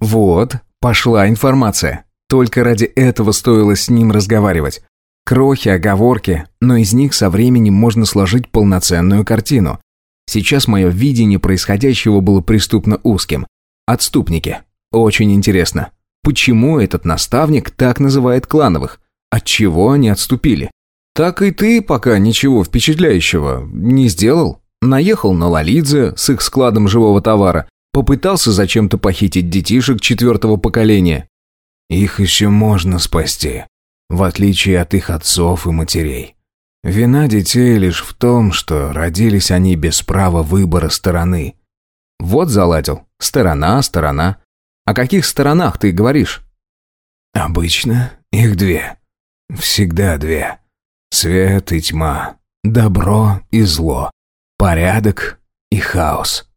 Вот, пошла информация. Только ради этого стоило с ним разговаривать. Крохи, оговорки, но из них со временем можно сложить полноценную картину. Сейчас мое видение происходящего было преступно узким. Отступники. Очень интересно. Почему этот наставник так называет клановых? От чего они отступили? Так и ты пока ничего впечатляющего не сделал. Наехал на Лалидзе с их складом живого товара, попытался зачем-то похитить детишек четвертого поколения. Их еще можно спасти, в отличие от их отцов и матерей. Вина детей лишь в том, что родились они без права выбора стороны. Вот заладил. Сторона, сторона. О каких сторонах ты говоришь? Обычно их две. Всегда две. Свет и тьма. Добро и зло. Порядок и хаос.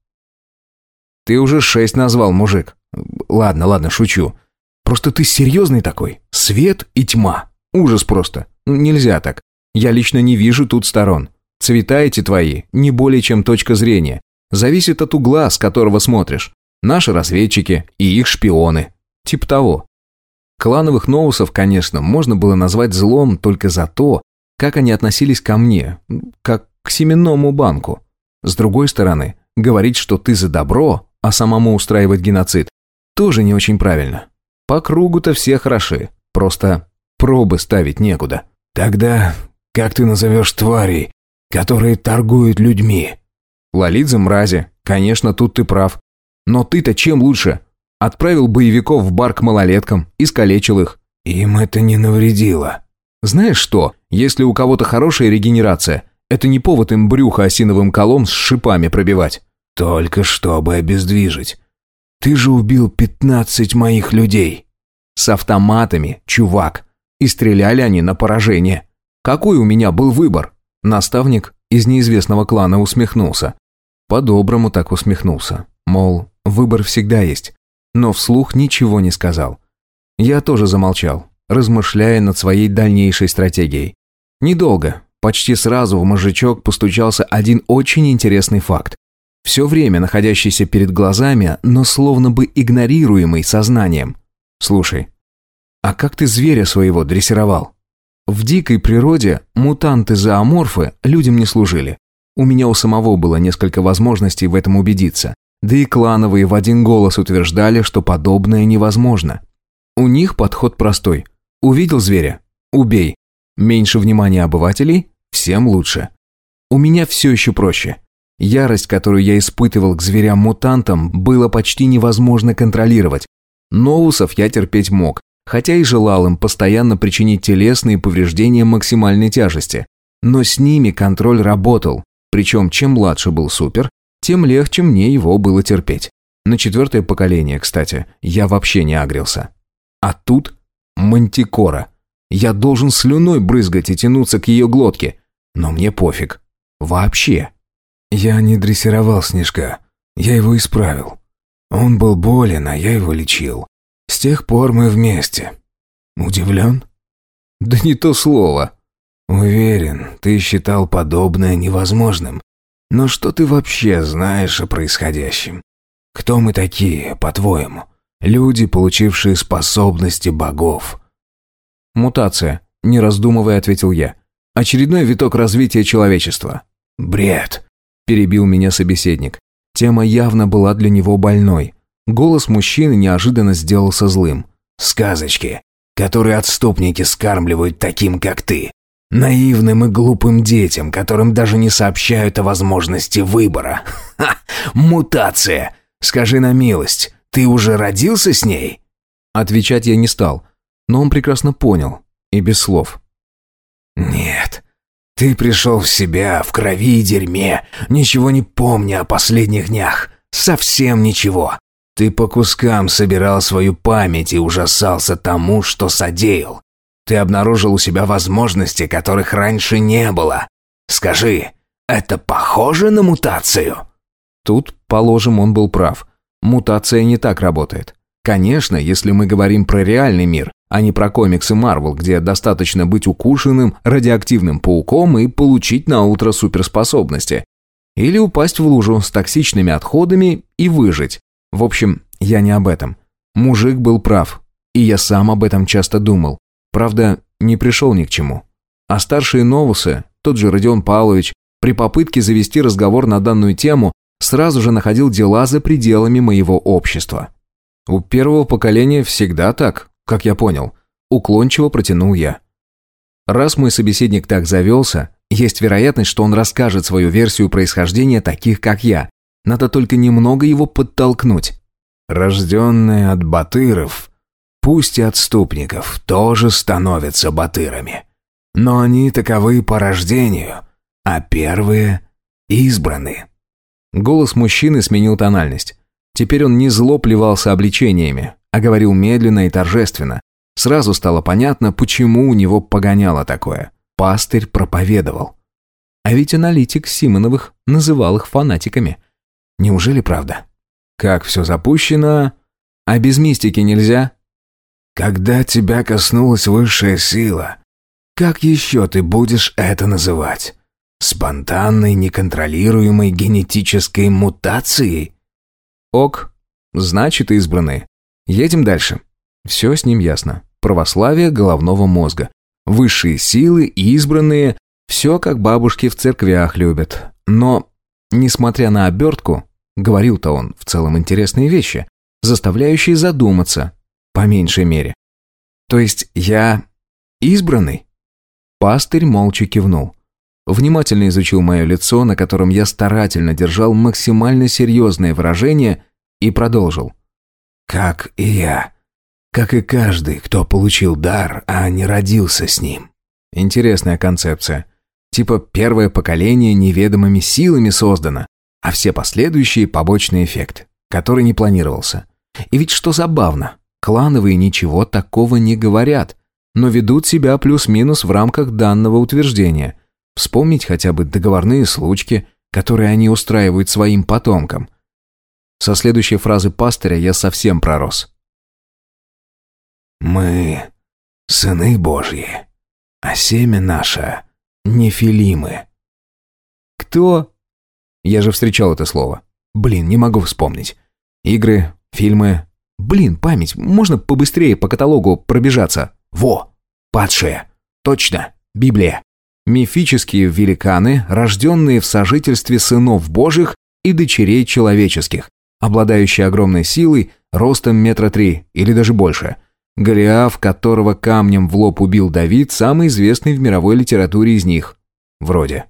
Ты уже шесть назвал, мужик. Ладно, ладно, шучу. Просто ты серьезный такой. Свет и тьма. Ужас просто. Нельзя так. Я лично не вижу тут сторон. Цвета эти твои не более чем точка зрения. Зависит от угла, с которого смотришь. Наши разведчики и их шпионы. Тип того. Клановых новусов, конечно, можно было назвать злом только за то, как они относились ко мне, как к семенному банку. С другой стороны, говорить, что ты за добро, а самому устраивать геноцид, тоже не очень правильно. По кругу-то все хороши, просто пробы ставить некуда. Тогда как ты назовешь тварей, которые торгуют людьми?» «Лолидзе мрази. Конечно, тут ты прав. Но ты-то чем лучше? Отправил боевиков в бар к малолеткам, искалечил их». «Им это не навредило». «Знаешь что, если у кого-то хорошая регенерация, это не повод им брюхо осиновым колом с шипами пробивать». «Только чтобы обездвижить. Ты же убил пятнадцать моих людей». «С автоматами, чувак. И стреляли они на поражение. Какой у меня был выбор? Наставник из неизвестного клана усмехнулся. По-доброму так усмехнулся. Мол, выбор всегда есть. Но вслух ничего не сказал. Я тоже замолчал, размышляя над своей дальнейшей стратегией. Недолго, почти сразу в мозжечок постучался один очень интересный факт. Все время находящийся перед глазами, но словно бы игнорируемый сознанием. Слушай, а как ты зверя своего дрессировал? В дикой природе мутанты-зооморфы людям не служили. У меня у самого было несколько возможностей в этом убедиться. Да и клановые в один голос утверждали, что подобное невозможно. У них подход простой. Увидел зверя – убей. Меньше внимания обывателей – всем лучше. У меня все еще проще. Ярость, которую я испытывал к зверям-мутантам, было почти невозможно контролировать. Ноусов я терпеть мог, хотя и желал им постоянно причинить телесные повреждения максимальной тяжести. Но с ними контроль работал, причем чем младше был супер, тем легче мне его было терпеть. На четвертое поколение, кстати, я вообще не агрился. А тут мантикора. Я должен слюной брызгать и тянуться к ее глотке. Но мне пофиг. Вообще. Я не дрессировал Снежка. Я его исправил. Он был болен, а я его лечил. С тех пор мы вместе. Удивлен? Да не то слово. Уверен, ты считал подобное невозможным. Но что ты вообще знаешь о происходящем? Кто мы такие, по-твоему? Люди, получившие способности богов. Мутация, не раздумывая, ответил я. Очередной виток развития человечества. Бред, перебил меня собеседник. Тема явно была для него больной. Голос мужчины неожиданно сделался злым. «Сказочки, которые отступники скармливают таким, как ты. Наивным и глупым детям, которым даже не сообщают о возможности выбора. Ха! Мутация! Скажи на милость, ты уже родился с ней?» Отвечать я не стал, но он прекрасно понял, и без слов. «Нет, ты пришел в себя, в крови и дерьме, ничего не помня о последних днях. Совсем ничего. Ты по кускам собирал свою память и ужасался тому, что содеял. Ты обнаружил у себя возможности, которых раньше не было. Скажи, это похоже на мутацию?» Тут, положим, он был прав. Мутация не так работает. Конечно, если мы говорим про реальный мир, а не про комиксы Марвел, где достаточно быть укушенным радиоактивным пауком и получить на утро суперспособности. Или упасть в лужу с токсичными отходами и выжить. В общем, я не об этом. Мужик был прав, и я сам об этом часто думал. Правда, не пришел ни к чему. А старшие новусы, тот же Родион Павлович, при попытке завести разговор на данную тему, сразу же находил дела за пределами моего общества. У первого поколения всегда так, как я понял. Уклончиво протянул я. Раз мой собеседник так завелся, есть вероятность, что он расскажет свою версию происхождения таких, как я. Надо только немного его подтолкнуть. Рожденные от батыров, пусть и отступников, тоже становятся батырами. Но они таковы по рождению, а первые избраны. Голос мужчины сменил тональность. Теперь он не зло плевался обличениями, а говорил медленно и торжественно. Сразу стало понятно, почему у него погоняло такое. Пастырь проповедовал. А ведь аналитик Симоновых называл их фанатиками. Неужели правда? Как все запущено? А без мистики нельзя? Когда тебя коснулась высшая сила, как еще ты будешь это называть? Спонтанной, неконтролируемой генетической мутацией? Ок, значит избранные. Едем дальше. Все с ним ясно. Православие головного мозга. Высшие силы, избранные. Все как бабушки в церквях любят. Но, несмотря на обертку, говорил-то он в целом интересные вещи, заставляющие задуматься, по меньшей мере. То есть я избранный? Пастырь молча кивнул. Внимательно изучил мое лицо, на котором я старательно держал максимально серьезное выражение, и продолжил. «Как и я. Как и каждый, кто получил дар, а не родился с ним». Интересная концепция. Типа первое поколение неведомыми силами создано, а все последующие – побочный эффект, который не планировался. И ведь что забавно, клановые ничего такого не говорят, но ведут себя плюс-минус в рамках данного утверждения – Вспомнить хотя бы договорные случки, которые они устраивают своим потомкам. Со следующей фразы пастыря я совсем пророс. «Мы — сыны Божьи, а семя наше — нефилимы». «Кто?» Я же встречал это слово. Блин, не могу вспомнить. Игры, фильмы. Блин, память, можно побыстрее по каталогу пробежаться? Во! Падшие. Точно. Библия. Мифические великаны, рожденные в сожительстве сынов божьих и дочерей человеческих, обладающие огромной силой, ростом метра три или даже больше. Голиаф, которого камнем в лоб убил Давид, самый известный в мировой литературе из них. Вроде.